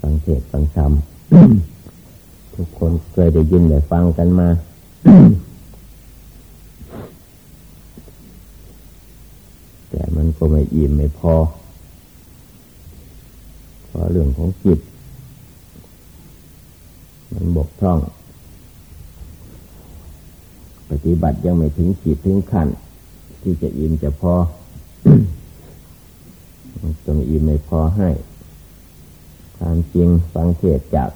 ฟังเทศฟังธรรมทุกคนเคยได้ยินได้ฟังกันมา แต่มันก็ไม่อิ่มไม่พอ เพราะเรื่องของจิต มันบกพร่อง ปฏิบัติยังไม่ถึงจิตถึงขั้น ที่จะอิ่มจะพอต้องอิ่มไม่พอให้ ความจริงฟังเทศจาก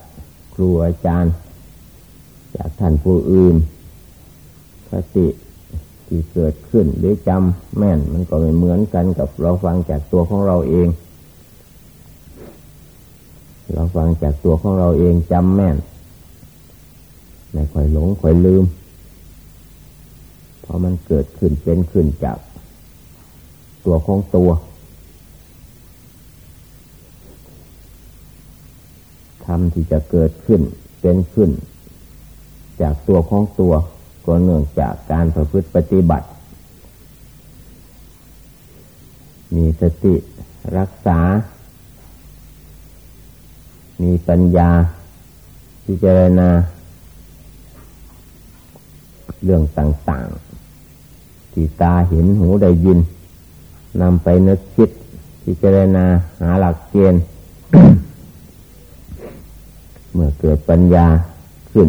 ครูอาจารย์ จากท่านผู้อื่นคติที่เกิดขึ้นหรือจำแม่นมันก็ไม่เหมือนกันกับเราฟังจากตัวของเราเอง เราฟังจากตัวของเราเองจำแม่นไม่ค่อยหลงค่อยลืม เพราะมันเกิดขึ้นเป็นขึ้นจากตัวของตัว รมที่จะเกิดขึ้นเป็นขึ้น จากตัวของตัวก็เนื่องจากการประพฤติปฏิบัติ มีสติรักษา มีปัญญาพิจารณา เรื่องต่างๆ ที่ตาเห็นหูได้ยินนำไปนึกคิดพิจารณาหาหลักเกณฑ์ เมื่อเกิดปัญญาขึ้น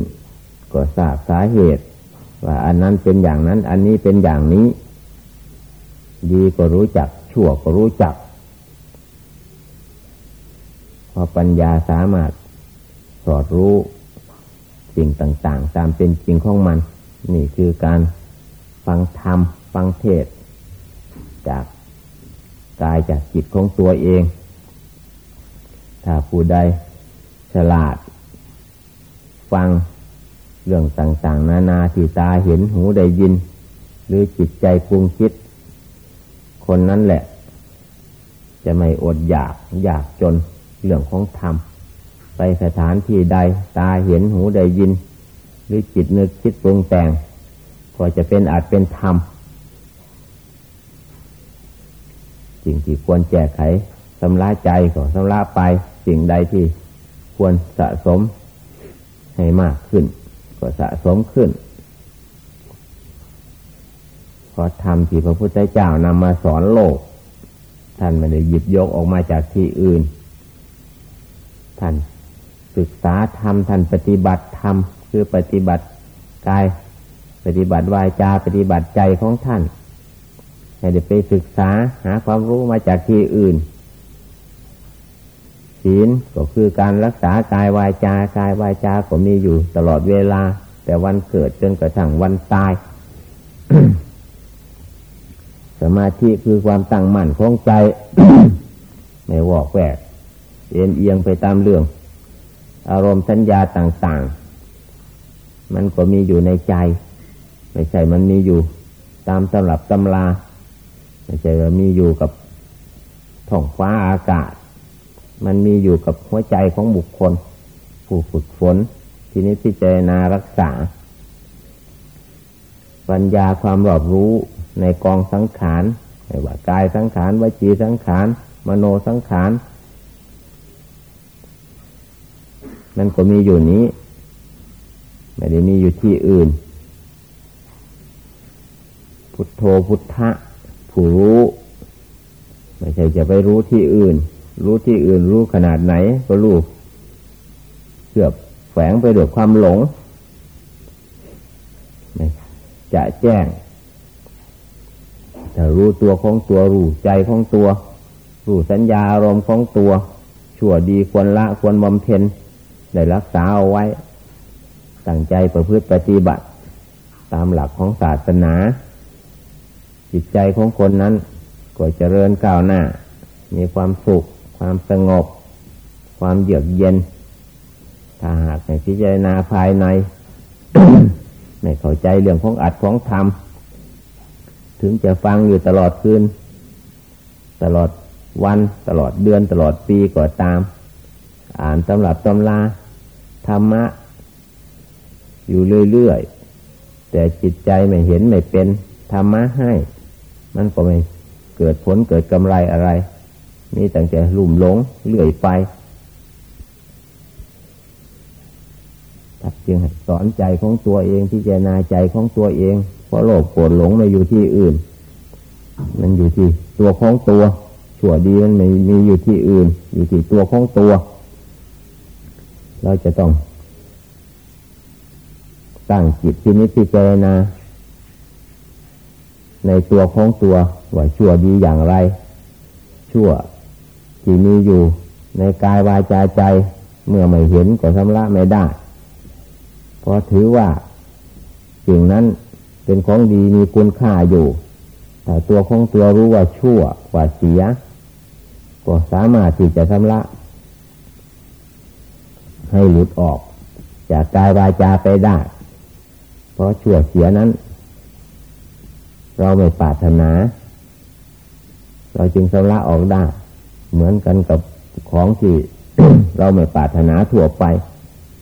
ก็ทราบสาเหตุ ว่าอันนั้นเป็นอย่างนั้น อันนี้เป็นอย่างนี้ ดีก็รู้จัก ชั่วก็รู้จักพอปัญญาสามารถสอดรู้สิ่งต่าง ๆ ตามเป็นจริงของมัน นี่คือการฟังธรรม ฟังเทศ จากกายจากจิตของตัวเอง ถ้าผู้ใดฉลาด ฟัง เรื่องต่างๆ นานาที่ตาเห็นหูได้ยิน หรือจิตใจปรุงคิด คนนั้นแหละ จะไม่อดอยากอยากจนเรื่องของธรรม ไปสถานที่ใด ตาเห็นหูได้ยิน หรือจิตนึกคิดปรุงแต่ง ก็จะเป็นอาจเป็นธรรมสิ่งที่ควรแก้ไขสำลาใจก็สำลาไป สิ่งใดที่ควรสะสม ให้มากขึ้น ก็สะสมขึ้นพอทำที่พระพุทธเจ้านำมาสอนโลก ท่านไม่ได้หยิบยกออกมาจากที่อื่น ท่านศึกษาธรรมท่านปฏิบัติธรรมคือปฏิบัติกาย ปฏิบัติวายจา ปฏิบัติใจของท่านให้ได้ไปศึกษาหาความรู้มาจากที่อื่น ศีลก็คือการรักษากายวายจากายวายจาก็มีอยู่ตลอดเวลา แต่วันเกิดจนกระทั่งวันตาย สมาธิคือความตั้งมั่นของใจ ไม่วอกแวกเอียงเอียงไปตามเรื่อง อารมณ์สัญญาต่างๆ มันก็มีอยู่ในใจ ไม่ใช่มันมีอยู่ ตามตำรับตำลา ไม่ใช่ว่ามีอยู่กับท้องฟ้าอากาศ มันมีอยู่กับหัวใจของบุคคล ผู้ฝึกฝน ทีนี้พิจารณารักษา ปัญญาความรอบรู้ในกองสังขารไม่ว่ากายสังขารวิจีสังขารมโนสังขารมันก็มีอยู่นี้ ไม่ได้มีอยู่ที่อื่น พุทโธพุทธะผู้รู้ ไม่ใช่จะไปรู้ที่อื่น รู้ที่อื่นรู้ขนาดไหน ก็รู้เกือบแฝงไปด้วยความหลง จะแจ้งแต่รู้ตัวของตัวรู้ใจของตัว รู้สัญญาอารมณ์ของตัว ชั่วดีควรละควรบำเพ็ญได้รักษาเอาไว้ ตั้งใจประพฤติปฏิบัติ ตามหลักของศาสนา จิตใจของคนนั้น ก็เจริญก้าวหน้า มีความสุข ความสงบ ความเยือกเย็น ถ้าหากในพิจารณาภายใน ไม่เข้าใจเรื่องของอัดของธรรมถึงจะฟังอยู่ตลอดคืน ตลอดวัน ตลอดเดือน ตลอดปีก็ตาม อ่านตำรับตำราธรรมะ อยู่เรื่อยๆ แต่จิตใจไม่เห็นไม่เป็นธรรมะให้ มันก็ไม่เกิดผลเกิดกำไรอะไร มีตั้งแต่ลุ่มหลงเลื่อยไปถัดจึงสอนใจของตัวเองที่จะนาใจของตัวเอง เพราะโลภโกรธหลงมาอยู่ที่อื่น มันอยู่ที่ตัวของตัวชั่วดีมันไม่มีอยู่ที่อื่น อยู่ที่ตัวของตัว เราจะต้องตั้งจิตที่นิพพิจารณาในตัวของตัวว่าชั่วดีอย่างไร ชั่ว ที่มีอยู่ในกายวาจาใจ เมื่อไม่เห็นก็ชำระไม่ได้เพราะถือว่าสิ่งนั้นเป็นของดีมีคุณค่าอยู่ แต่ตัวของตัวรู้ว่าชั่วว่าเสีย ก็สามารถที่จะชำระ ให้หลุดออก จากกายวาจาไปได้ เพราะชั่วเสียนั้น เราไม่ปรารถนา เราจึงสละออกได้ เหมือนกันกับของที่เราไม่ปรารถนาทั่วไป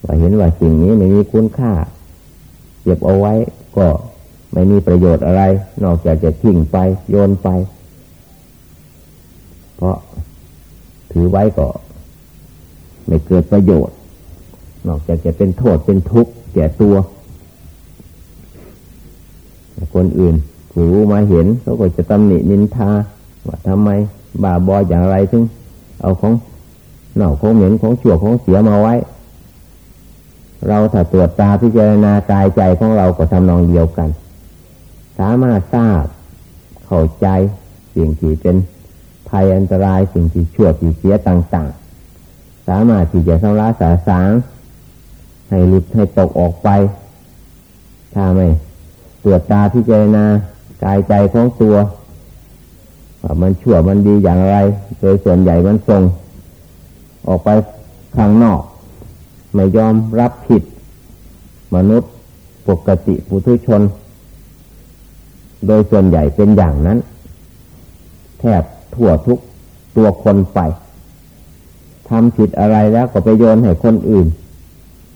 ว่าเห็นว่าสิ่งนี้ไม่มีคุณค่า เก็บเอาไว้ก็ไม่มีประโยชน์อะไร นอกจากจะทิ้งไปโยนไป เพราะถือไว้ก็ไม่เกิดประโยชน์ นอกจากจะเป็นโทษเป็นทุกข์แก่ตัว คนอื่นผู้มาเห็นเขาก็จะตำหนินินทาว่าทำไม บาบออย่างไรถึงเอาของเน่าของเหม็นของชั่วของเสียมาไว้ เราถ้าตรวจตาพิจารณากายใจของเราก็ทำนองเดียวกัน สามารถทราบเข้าใจสิ่งที่เป็นภัยอันตรายสิ่งที่ชั่วที่เสียต่าง ๆ สามารถที่จะสำระสาสางให้หลุดให้ตกออกไป ถ้าไม่ตรวจตาพิจารณากายใจของตัว ว่ามันชั่วมันดีอย่างไร โดยส่วนใหญ่มันส่ง ออกไปข้างนอก ไม่ยอมรับผิด มนุษย์ปกติปุถุชน โดยส่วนใหญ่เป็นอย่างนั้น แทบทั่วทุกตัวคนไปทำผิดอะไรแล้วก็ไปโยนให้คนอื่น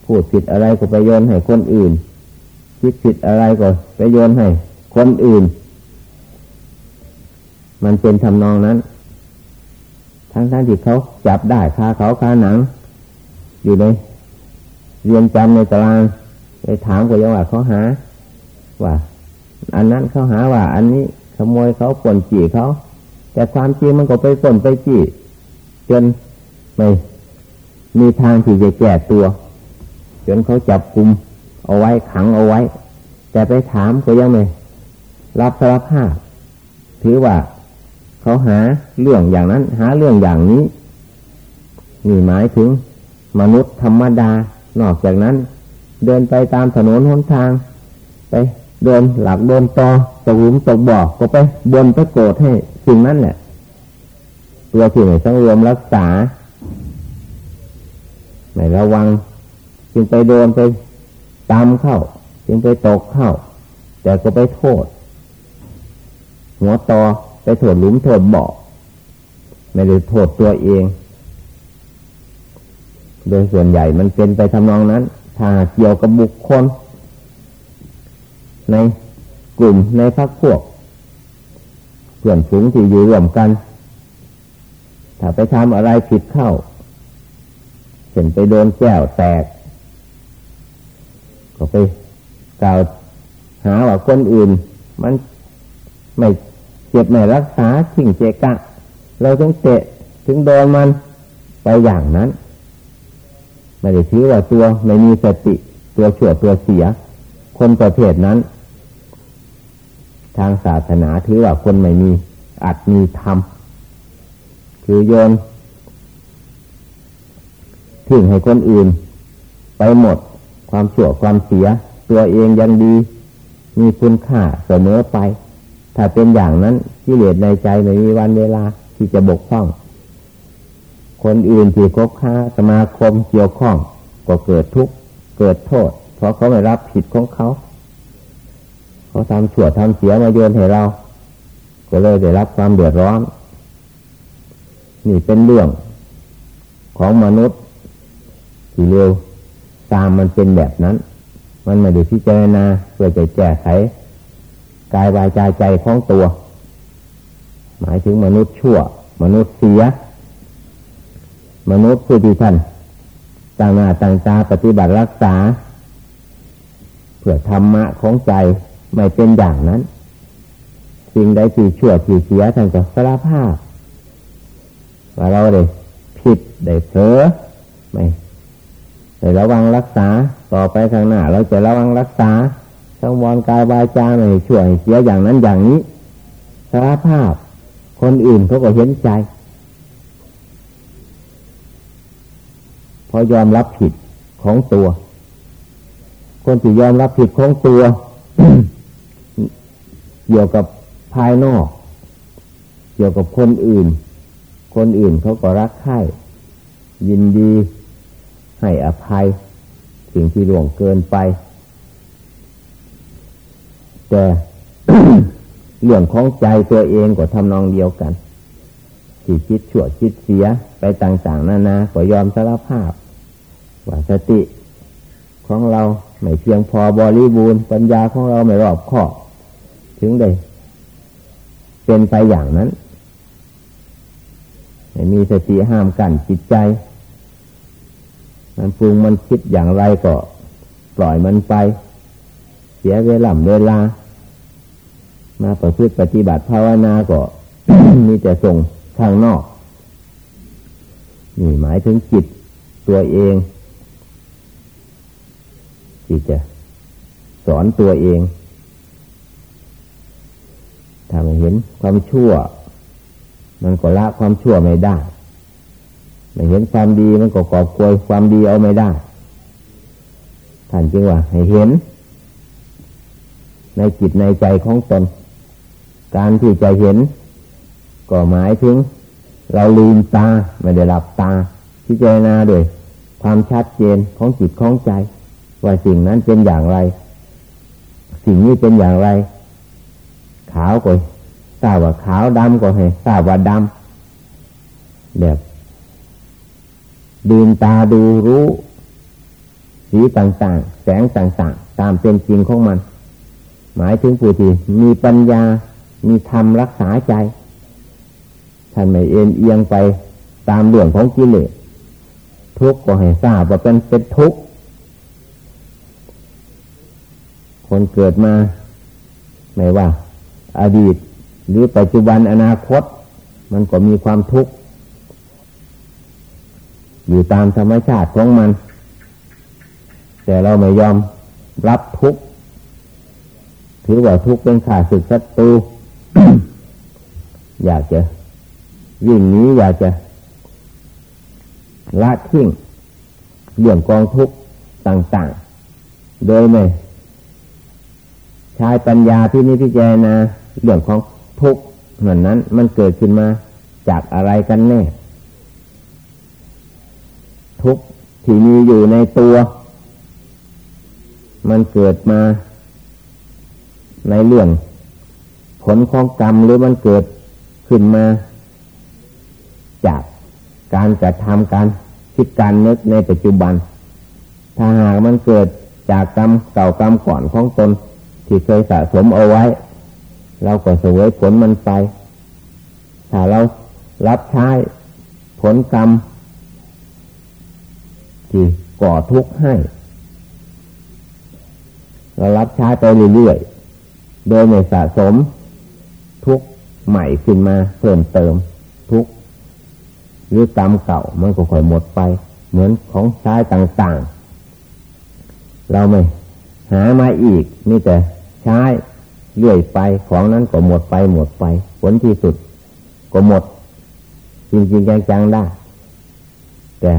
พูดผิดอะไรก็ไปโยนให้คนอื่น คิดผิดอะไรก็ไปโยนให้คนอื่น มันเป็นทำนองนั้น ทั้งทั้งที่เขาจับได้คาเขาคาหนัง อยู่ในเรียนจำในตารางไปถามกับยังว่าเขาหา ว่า อันนั้นเขาหาว่า อันนี้ขโมยเขาปนจีเขา แต่ความจริงมันก็ไปปนไปจีจนไม่มีทางที่จะแก้ตัว จนเขาจับกุมเอาไว้ขังเอาไว้ แต่ไปถามก็ยังไม่รับสารภาพถือว่า เขาหาเรื่องอย่างนั้น หาเรื่องอย่างนี้นี่หมายถึง มนุษย์ธรรมดา นอกจากนั้น เดินไปตามถนนหนทาง ไปเดินหลักเดินตอตกหลุมตกบ่อก็ไปบนไปโกรธให้สิ่งนั้นแหละตัวที่ไหนต้องรวมรักษาไม่ระวัง จึงไปโดนไปตามเข้า จึงไปตกเข้า แต่ก็ไปโทษ หัวตอ ไปโทษหลุมโทษบ่อไม่ได้โทษตัวเอง โดยส่วนใหญ่มันเป็นไปทำนองนั้น ถ้าเกี่ยวกับบุคคล ในกลุ่มในพักพวกเพื่อนฝูงที่อยู่รวมกัน ถ้าไปทำอะไรผิดเข้าเห็นไปโดนแก้วแตก ก็ไปกล่าวหาว่าคนอื่น มันไม่ เจ็บไม่รักษาทิ้งเจกะ เราต้องเตะถึงโดนมันไปอย่างนั้น ไม่ได้ถือว่าตัวไม่มีสติตัวชั่วตัวเสีย คนประเภทนั้น ทางศาสนาถือว่าคนไม่มีอัดมีธรรมคือโยนทิ้งให้คนอื่น ไปหมดความชั่วความเสีย ตัวเองยังดี มีคุณค่าเสมอไป ถ้าเป็นอย่างนั้นกิเลสในใจไม่มีวันเวลาที่จะบกพร่อง คนอื่นที่คบค้าสมาคมเกี่ยวข้อง ก็เกิดทุกข์เกิดโทษ เพราะเขาไม่รับผิดของเขาเขาทำชั่วทำเสียมาโยนให้เรา ก็เลยได้รับความเดือดร้อน นี่เป็นเรื่องของมนุษย์ที่เร็วตามมันเป็นแบบนั้น มันไม่ได้พิจารณาเพื่อจะแก้ไข กายวายใจใจของตัว หมายถึงมนุษย์ชั่ว มนุษย์เสีย มนุษย์ผู้ที่ท่านต่างหน้าต่างตาปฏิบัติรักษา เพื่อธรรมะของใจไม่เป็นอย่างนั้น สิ่งใดที่ชั่วที่เสียท่านก็สารภาพว่าเราได้ผิดได้เผลอไม่ได้ระวังรักษาต่อไปข้างหน้าเราจะระวังรักษา สังวรกายวาจาไม่ช่วยเสียอย่างนั้นอย่างนี้สารภาพ คนอื่นเขาก็เห็นใจ พอยอมรับผิดของตัว คนที่ยอมรับผิดของตัว เกี่ยวกับภายนอก เกี่ยวกับคนอื่น คนอื่นเขาก็รักใคร่ยินดีให้อภัย สิ่งที่หลวงเกินไป แต่เรื่องของใจตัวเองก็ทำนองเดียวกันที่คิดชั่วคิดเสียไปต่าง ๆ นานาก็ยอมสารภาพ ว่าสติของเราไม่เพียงพอบริบูรณ์ปัญญาของเราไม่รอบคอบถึงได้เป็นไปอย่างนั้นไม่มีสติห้ามกันจิตใจ มันปรุงมันคิดอย่างไรก็ปล่อยมันไป เสียเวลาเวลา มาประพฤติปฏิบัติภาวนาก็มีแต่ส่งข้างนอก นี่หมายถึงจิตตัวเองที่จะสอนตัวเองถ้าไม่เห็นความชั่ว มันก็ละความชั่วไม่ได้ ไม่เห็นความดีมันก็กอบกวยความดีเอาไม่ได้ ท่านจึงว่าให้เห็น ในจิตในใจของตน การที่จะเห็น ก็หมายถึง เราลืมตาไม่ได้หลับตาพิจารณาด้วยความชัดเจนของจิตของใจ ว่าสิ่งนั้นเป็นอย่างไร สิ่งนี้เป็นอย่างไร ขาวก็ทราบว่าขาวดำก็ให้ทราบว่าดำแบบดืนตาดูรู้สีต่างๆ แสงต่างๆ ตามเป็นจริงของมัน หมายถึงผู้ที่มีปัญญา มีธรรมรักษาใจ ท่านไม่เอ็นเอียงไปตามเรื่องของกิเลสทุกข์ก็ให้ทราบว่าเป็นเป็นทุกข์ คนเกิดมา ไม่ว่า อดีต หรือปัจจุบันอนาคต มันก็มีความทุกข์ อยู่ตามธรรมชาติของมัน แต่เราไม่ยอมรับทุกข์ ถือว่าทุกข์เป็นขาศึกศัตรู อยากจะยิ่งนี้อยากจะละทิ้งเรื่องกองทุกข์ต่าง ๆ โดยไม่ใช้ปัญญาที่นี้พิจารณาเรื่องของทุกข์เหมือนนั้น มันเกิดขึ้นมาจากอะไรกันแน่ ทุกข์ที่มีอยู่ในตัว มันเกิดมาในเรื่อง ผลของกรรมหรือมันเกิดขึ้นมา จากการกระทำการคิดการนึกในปัจจุบัน ถ้าหากมันเกิดจากกรรมเก่ากรรมก่อนของตน ที่เคยสะสมเอาไว้ เราก็เสวยผลมันไป ถ้าเรารับใช้ผลกรรมที่ก่อทุกข์ให้ เรารับใช้ไปเรื่อยๆ โดยไม่สะสม ทุกใหม่ขึ้นมาเพิ่มเติมทุกหรือกรรมเก่ามันก็ค่อยหมดไป เหมือนของใช้ต่างๆ เราไม่หามาอีกมีแต่ใช้เรื่อยไปของนั้นก็หมดไปหมดไป ผลที่สุด ก็หมด จริงจริงจังๆได้ แต่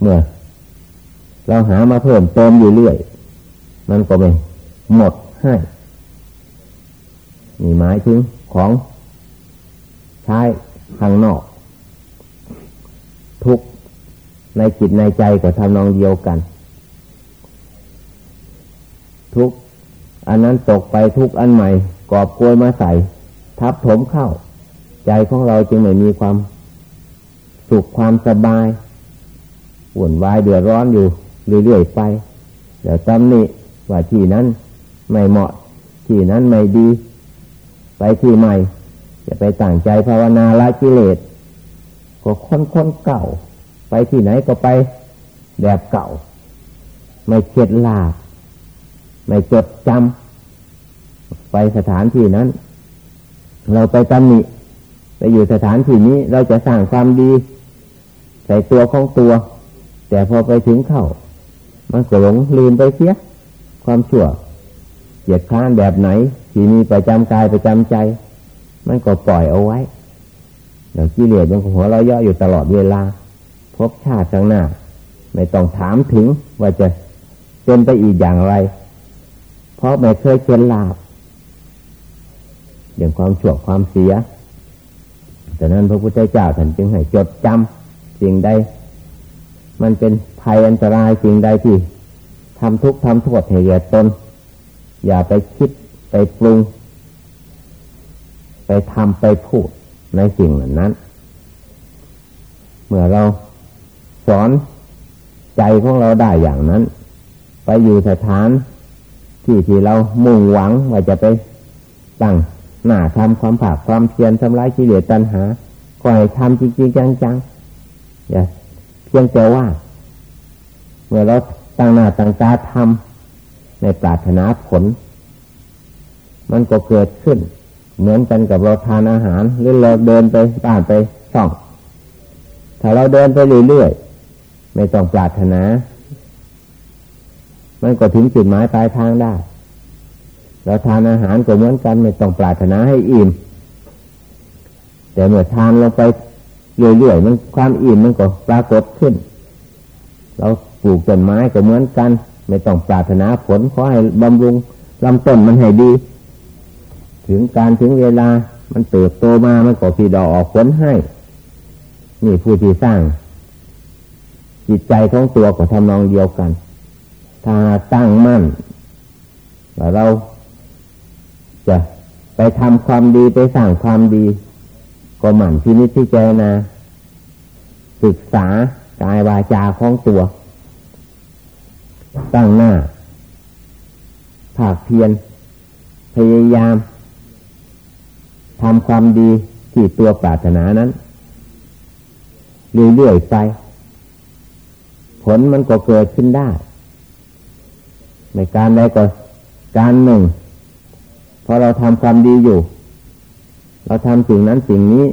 เมื่อ เราหามาเพิ่มเติมอยู่เรื่อย มันก็ไม่หมดให้ มีหมายถึงของใช้ข้างนอก ทุกในจิตในใจก็ทำนองเดียวกัน ทุกอันนั้นตกไปทุกอันใหม่กอบกลวยมาใส่ ทับถมเข้า ใจของเราจึงไม่มีความ สุขความสบายวุ่นวายเดือดร้อนอยู่เรื่อยๆไป เดี๋ยวจำนี่ว่าที่นั้นไม่เหมาะ ที่นั้นไม่ดี ไปที่ใหม่ จะไปต่างใจภาวนาละกิเลสก็ค้นค้นเก่า ไปที่ไหนก็ไปแบบเก่า ไม่เข็ดลาบไม่จดจำไปสถานที่นั้น เราไปตำหนิไปอยู่สถานที่นี้เราจะสร้างความดี ใส่ตัวของตัว แต่พอไปถึงเข้า มันก็หลงลืมไปเสีย ความชั่วเหยียดข้านแบบไหน ที่มีประจำกายประจำใจ มันก็ปล่อยเอาไว้เดี๋ยวกิเลสมันหัวเราเยาะอยู่ตลอดเวลา พบชาติข้างหน้า ไม่ต้องถามถึงว่าจะเป็นไปอีกอย่างไร เพราะไม่เคยเชิญลาบอย่างความชั่วความเสียแต่นั้นพระพุทธเจ้าท่านจึงให้จดจำสิ่งใด มันเป็นภัยอันตรายสิ่งใดที่ทำทุกข์ทำโทษให้แก่ตน อย่าไปคิด ไปปรุง ไปทำไปพูดในสิ่งเหล่านั้น เมื่อเราสอนใจของเราได้อย่างนั้น ไปอยู่สถาน ที่ที่เรามุ่งหวังว่าจะไปตั้งหน้าทำความผากความเพียรทำลายกิเลสตัณหาก็ให้ทำจริงๆจังๆอย่าเพียงแต่ว่า เมื่อเราตั้งหน้าตั้งตาทำในปรารถนาผล มันก็เกิดขึ้น เหมือนกันกับเราทานอาหาร หรือเราเดินไปบ้านไปช่อง ถ้าเราเดินไปเรื่อยๆไม่ต้องปรารถนา มันก็ถึงจุดหมายปลายทางได้ เราทานอาหารก็เหมือนกันไม่ต้องปรารถนาให้อิ่มแต่เมื่อทานลงไปเรื่อยๆมันความอิ่มมันก็ปรากฏขึ้น เราปลูกต้นไม้ก็เหมือนกัน ไม่ต้องปรารถนาผลขอให้บำรุงลำต้นมันให้ดี ถึงการถึงเวลา มันเติบโตมามันก็ผีดอกออกผลให้ นี่ผู้ที่สร้าง จิตใจของตัวก็ทำนองเดียวกัน ถ้าตั้งมั่นเราจะไปทำความดีไปสร้างความดี ก็หมั่นพินิจพิจารณาศึกษากายวาจาของตัว ตั้งหน้า ภาคเพียรพยายาม ทำความดีที่ตัวปรารถนานั้นเรื่อยๆไป ผลมันก็เกิดขึ้นได้ ในการใดก็การหนึ่งพอเราทำความดีอยู่ เราทำสิ่งนั้นสิ่งนี้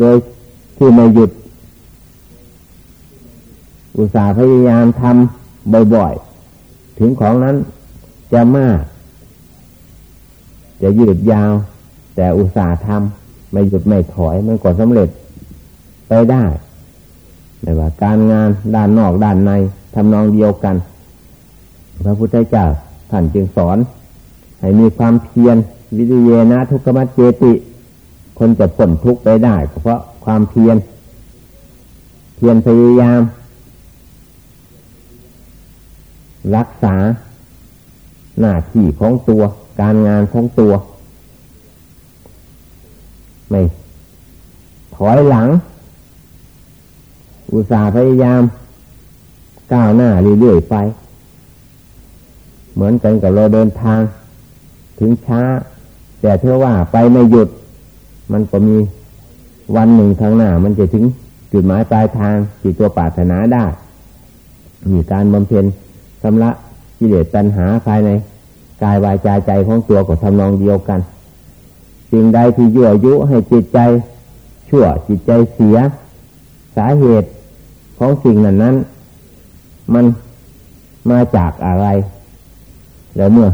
โดยที่ไม่หยุด อุตสาห์พยายามทำบ่อยๆ ถึงของนั้นจะมาก จะยืดยาว แต่อุตสาห์ทำไม่หยุดไม่ถอยมันก็สำเร็จไปได้ไม่ว่า การงานด้านนอกด้านในทำนองเดียวกัน พระพุทธเจ้าท่านจึงสอน ให้มีความเพียรวิริยนะทุกขมัจเจติ คนจะพ้นทุกข์ไปได้เพราะความเพียรเพียรพยายาม รักษาหน้าที่ของตัว การงานของตัว ไม่ถอยหลัง อุตสาห์พยายาม ก้าวหน้าเรื่อยๆไป เหมือนกันกับเราเดินทาง ถึงช้า แต่เท่าว่าไปไม่หยุด มันก็มีวันหนึ่งข้างหน้า มันจะถึงจุดหมายปลายทางที่ตัวปรารถนาได้ มีการบำเพ็ญชำระกิเลสตัณหาภายใน กายวายใจใจของตัวก็ทำนองเดียวกัน สิ่งใดที่ยั่วยุให้จิตใจ ชั่วจิตใจเสีย สาเหตุของสิ่งนั้นนั้น มันมาจากอะไร แล้วเมื่อ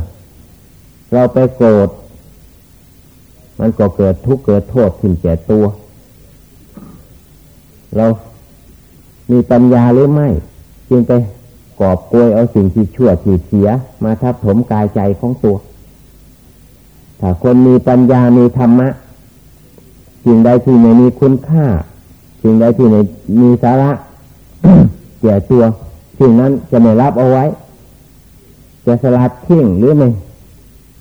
เราไปโกรธมันก็เกิดทุกข์เกิดโทษขึ้นแก่ตัว เรามีปัญญาหรือไม่ จึงไปกอบกวยเอาสิ่งที่ชั่วที่เสีย มาทับถมกายใจของตัว ถ้าคนมีปัญญามีธรรมะสิ่งใดที่ไม่มีคุณค่าสิ่งใดที่ไม่มีสาระแก่ตัวสิ่งนั้นจะไม่รับเอาไว้ จะสลัดทิ้งหรือไม่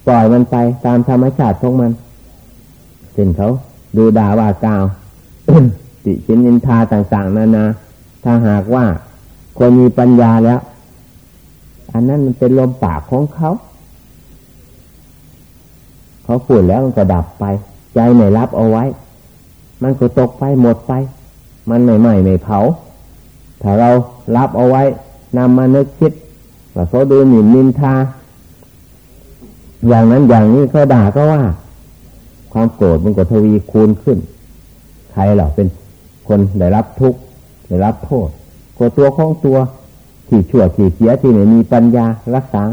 ปล่อยมันไปตามธรรมชาติของมันเช่นเขาดูด่าว่ากล่าวติชินนินทาต่างๆ นานา ถ้าหากว่าคนมีปัญญาแล้ว อันนั้นมันเป็นลมปากของเขา เขาพูดแล้วมันก็ดับไป ใจไม่รับเอาไว้ มันก็ตกไปหมดไป มันไม่ไหม้ไม่เผา ถ้าเรารับเอาไว้นำมานึกคิดว่าเขาดูหมิ่นนินทา อย่างนั้นอย่างนี้เขาด่าก็ว่า ความโกรธมันก็ทวีคูณขึ้น ใครเหรอเป็นคนได้รับทุกข์ได้รับโทษก็ตัวของตัวที่ชั่วที่เสียที่ไม่มีปัญญารักษา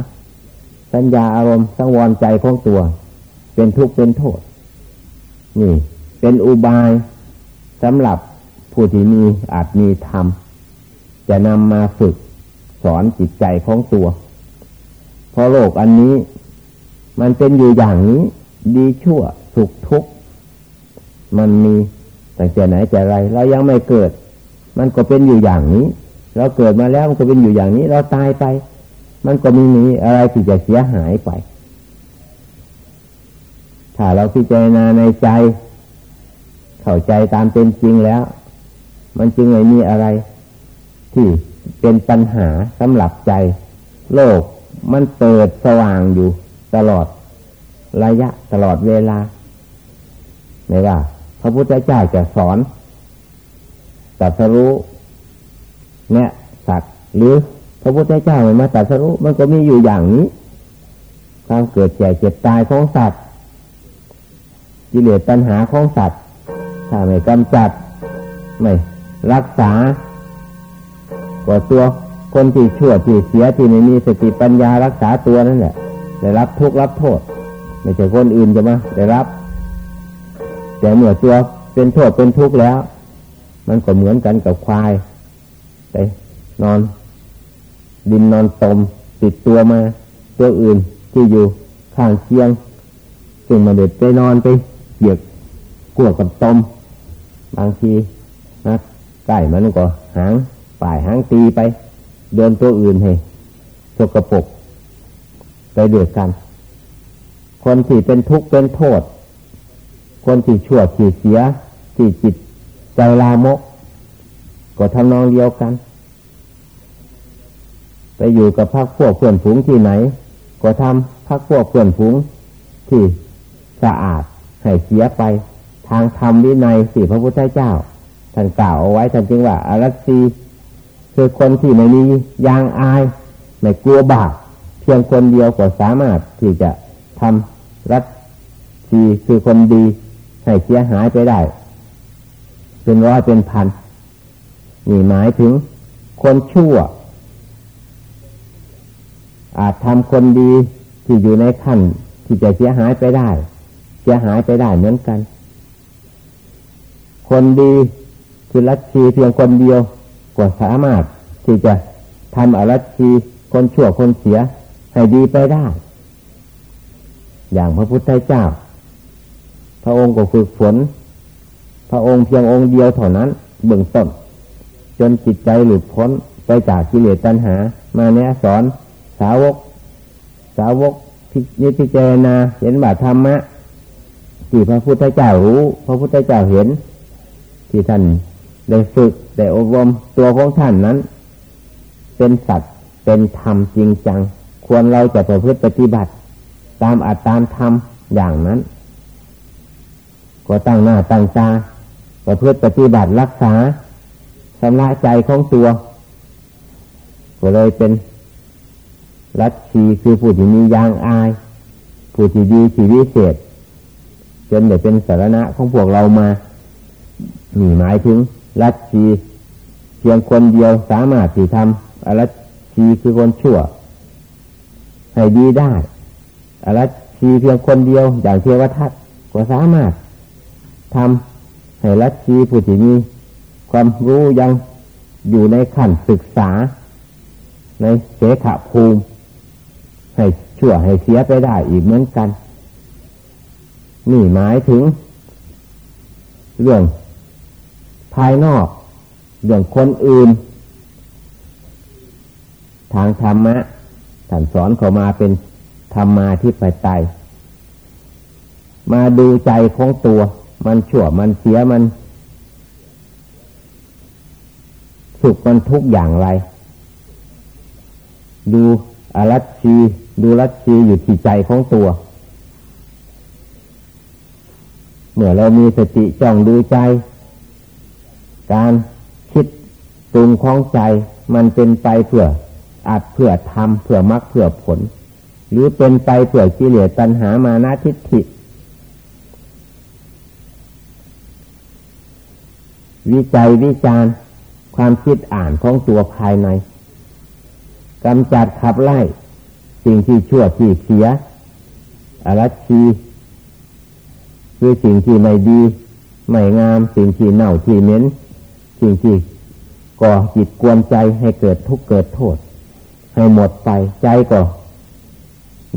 สัญญาอารมณ์สังวรใจของตัว เป็นทุกข์เป็นโทษ นี่ เป็นอุบายสำหรับผู้ที่มีอาจมีธรรม จะนำมาฝึกสอนจิตใจของตัว เพราะโลกอันนี้ มันเป็นอยู่อย่างนี้ ดีชั่วสุขทุกข์ มันมีแต่จะไหนจะไร เรายังไม่เกิด มันก็เป็นอยู่อย่างนี้ เราเกิดมาแล้วมันก็เป็นอยู่อย่างนี้ เราตายไป มันก็มีมีอะไรที่จะเสียหายไป ถ้าเราพิจารณาในใจ เข้าใจตามเป็นจริงแล้ว มันจึงไม่มีอะไร ที่เป็นปัญหาสำหรับใจ โลกมันเปิดสว่างอยู่ตลอดระยะตลอดเวลาไม่ว่า พระพุทธเจ้าจะสอนตัดสรู้เนี่ยสัตว์หรือพระพุทธเจ้าไม่มาตัดสรู้มันก็มีอยู่อย่างนี้ ความเกิดแก่เจ็บตายของสัตว์ กิเลสตัณหาของสัตว์ถ้าไม่กำจัด ไม่รักษา ก็ตัวคนที่ชั่วที่เสียที่ไม่มีสติปัญญารักษาตัวนั่นแหละได้รับทุกข์รับโทษไม่ใช่คนอื่นจะมาได้รับ แต่เมื่อตัวเป็นโทษเป็นทุกข์แล้ว มันก็เหมือนกันกับควายไปนอน ดินนอนตมติดตัวมา ตัวอื่นที่อยู่ข้างเคียง ซึ่งมาเด็ดไปนอนไป เหยียบกลัวกับตม บางทีนะใกล้มันก็หางป่ายหางตีไป เดินตัวอื่นให้สกปรกไปเดือดกัน คนที่เป็นทุกข์เป็นโทษ คนที่ชั่วที่เสีย ที่จิตใจลามก ก็ทำนองเดียวกัน ไปอยู่กับพักพวกเพื่อนฝูงที่ไหน ก็ทำพักพวกเพื่อนฝูงที่สะอาด ให้เสียไป ทางธรรมวินัยสี่พระพุทธเจ้าท่านกล่าวเอาไว้ท่านจึงว่าอารัซีคือคนที่ไม่มียางอายไม่กลัวบาปเพียงคนเดียวก็สามารถที่จะทำรัตซีคือคนดีให้เสียหายไปได้ เป็นร้อยเป็นพันนี่หมายถึงคนชั่ว อาจทำคนดีที่อยู่ในขั้นที่จะเสียหายไปได้ เสียหายไปได้เหมือนกัน คนดีคือรัชชีเพียงคนเดียวก็สามารถที่จะทำอรัชชีคนชั่วคนเสียให้ดีไปได้ อย่างพระพุทธเจ้า พระองค์ก็ฝึกฝน พระองค์เพียงองค์เดียวเท่านั้นเบื้องต้น จนจิตใจหลุดพ้นไปจากกิเลสตัณหา มาเนี้ยสอน สาวก สาวกนิพพิจารณาเห็นบาธรรมะ ที่พระพุทธเจ้ารู้ พระพุทธเจ้าเห็น ที่ท่านได้ฝึกได้อบรมตัวของท่านนั้น เป็นสัตว์เป็นธรรมจริงจัง ควรเราจะประพฤติปฏิบัติ ตามอัตตามธรรมอย่างนั้น ก็ตั้งหน้าตั้งตาประพฤติปฏิบัติรักษาชำระใจของตัวก็เลยเป็นรัชชีคือผู้ที่มียางอาย ผู้ที่ดีที่วิเศษ จนได้เป็นสารณะของพวกเรามานี่หมายถึงรัชชีเพียงคนเดียวสามารถที่ทำอรัชชีคือคนชั่ว ให้ดีได้อรัชชีเพียงคนเดียวอย่างเทวทัตก็สามารถทำให้ลัทธิผู้ที่มีความรู้ยังอยู่ในขั้นศึกษา ในเสขภูมิ ให้ชั่วให้เสียไปได้อีกเหมือนกัน นี่หมายถึง เรื่องภายนอกเรื่องคนอื่น ทางธรรมะท่านสอนเขามาเป็นธรรมาที่ไปไตมาดูใจของตัว มันชั่วมันเสียมันสุขมันทุกอย่างไร ดูอรัชชีดูรัชชีอยู่ที่ใจของตัว เมื่อเรามีสติจ้องดูใจ การคิดตรุงของใจมันเป็นไปเพื่ออาจเพื่อทำเพื่อมรรคเพื่อผล หรือเป็นไปเพื่อกิเลสตัณหามานาทิฏฐิ วิจัยวิจารความคิดอ่านของตัวภายในกำจัดขับไล่ สิ่งที่ชั่วที่เสียอรัชี คือสิ่งที่ไม่ดี ไม่งาม สิ่งที่เน่าที่เหม็นสิ่งที่ก่อจิตกวนใจให้เกิดทุกข์เกิดโทษ ให้หมดไปใจก็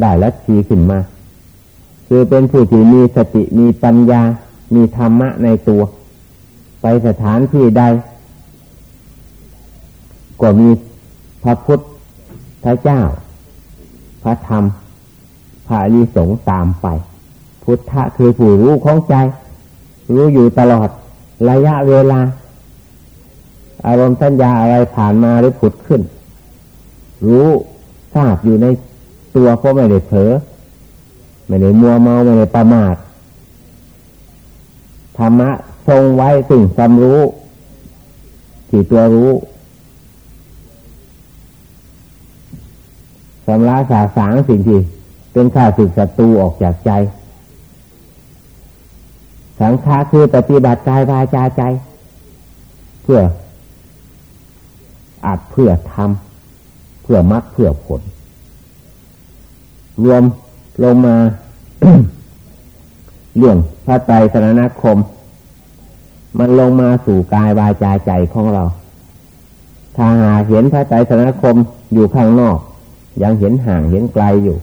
ได้ลัทธิขึ้นมา คือเป็นผู้ที่มีสติมีปัญญา มีธรรมะในตัว ไปสถานที่ใดก็มีพระพุทธพระเจ้า พระธรรม พระอริสงตามไป พุทธะคือผู้รู้ของใจ รู้อยู่ตลอดระยะเวลา อารมณ์สัญญาอะไรผ่านมาหรือผุดขึ้น รู้ทราบอยู่ในตัวเพราะไม่ได้เผลอไม่ได้มัวเมาไม่ได้ประมาทธรรมะทรงไว้สิ่งสำรู้ที่ตัวรู้สำลักสาสางสิ่งที่เป็นข้าศึกศัตรูออกจากใจ สังฆาคือปฏิบัติกายวาจาใจ เพื่ออาจเพื่อทำเพื่อมรรคเพื่อผล รวมลงมาเรื่องพระไตรสนคม มันลงมาสู่กายวาจาใจของเรา ถ้าหาเห็นพระไตรสนคมอยู่ข้างนอก ยังเห็นห่างเห็นไกลอยู่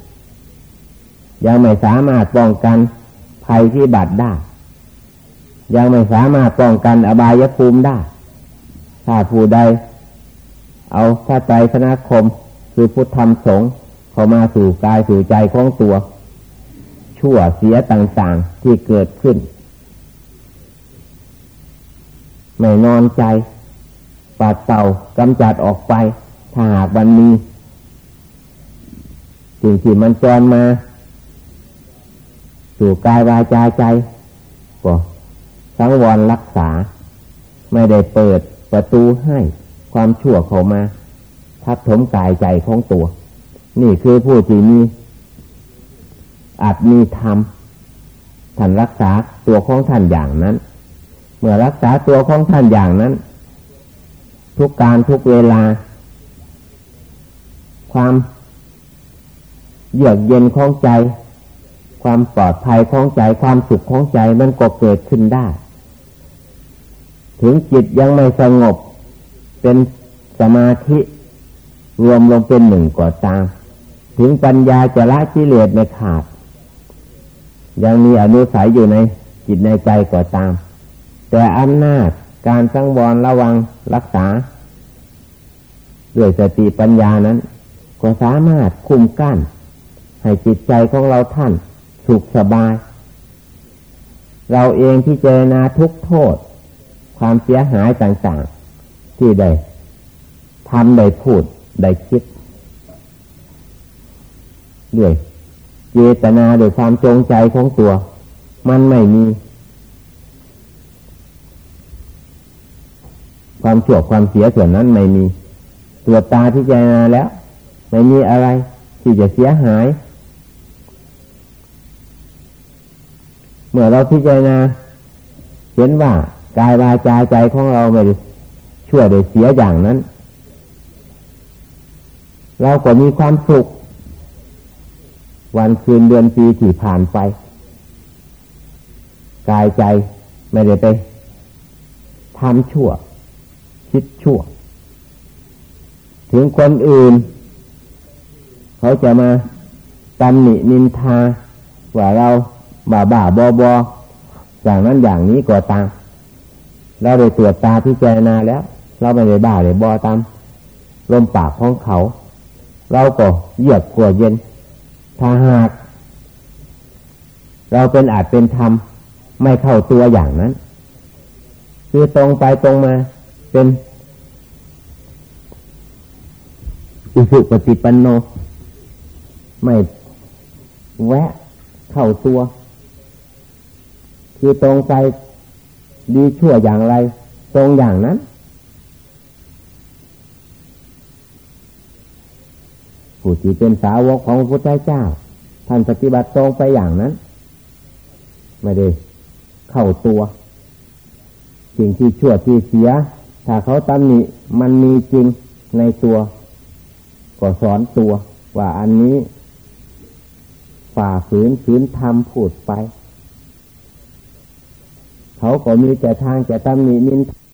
ยังไม่สามารถป้องกันภัยที่บัดได้ ยังไม่สามารถป้องกันอบายภูมิได้ ถ้าผู้ใด เอาพระไตรสนคม คือพุทธธรรมสงฆ์เข้ามาสู่กายสู่ใจของตัว ชั่วเสียต่างๆที่เกิดขึ้น ไม่นอนใจ ปัดเต่ากำจัดออกไป ถ้าหากวันนี้สิ่งที่มันจรมา สู่กายวาจาใจก็ สังวรรักษา ไม่ได้เปิดประตูให้ความชั่วเข้ามา ทับถมกายใจของตัว นี่คือผู้ที่มีอาจมีธรรมท่านรักษาตัวของท่านอย่างนั้น เมื่อรักษาตัวของท่านอย่างนั้น ทุกการทุกเวลา ความเยือกเย็นของใจ ความปลอดภัยของใจ ความสุขของใจมันก็เกิดขึ้นได้ ถึงจิตยังไม่สงบ เป็นสมาธิรวมลงเป็นหนึ่งก่อตาม ถึงปัญญาจะละกิเลสไม่ขาด ยังมีอนุสัยอยู่ในจิตในใจก็ตาม แต่อำนาจการสังวรระวังรักษา ด้วยสติปัญญานั้น ก็สามารถคุมกั้น ให้จิตใจของเราท่านสุขสบาย เราเองที่เจรนาทุกโทษ ความเสียหายต่างๆ ที่ได้ทำได้พูดได้คิดด้วยเจตนาด้วยความจงใจของตัว มันไม่มี ความชั่วความเสียส่วนนั้นไม่มีตัวตาที่เจตนาแล้ว ไม่มีอะไรที่จะเสียหาย เมื่อเราพิจารณาเห็นว่า กายวาจาใจของเราไม่ได้ชั่วโดยเสียอย่างนั้น เราก็มีความสุข วันคืนเดือนปีที่ผ่านไป กายใจไม่ได้ไปทำชั่ว คิดชั่ว ถึงคนอื่น เขาจะมาตำหนินินทาว่าเราบ้าบ้าบอบออย่างนั้นอย่างนี้ก็ตาม เราได้ตรวจตาที่เจรนาแล้ว เราไม่ได้บ้าเลยบอตามลมปากของเขา เราก็เยือกกลัวเย็น ถ้าหาก เราเป็นอาจเป็นธรรม ไม่เข้าตัวอย่างนั้น คือตรงไปตรงมาเป็นอุสุปฏิปันโน ไม่แวะเข้าตัว คือตรงไป ดีชั่วอย่างไร ตรงอย่างนั้น ผู้ที่เป็นสาวกของพระพุทธเจ้า ท่านปฏิบัติตรงไปอย่างนั้น ไม่ได้เข้าตัว สิ่งที่ชั่วที่เสีย ถ้าเขาตำหนิมันมีจริงในตัว ก็สอนตัว ว่าอันนี้ฝ่าฝืนฝืนทำพูดไป เขาก็มีแต่ทางจะตำหนินิน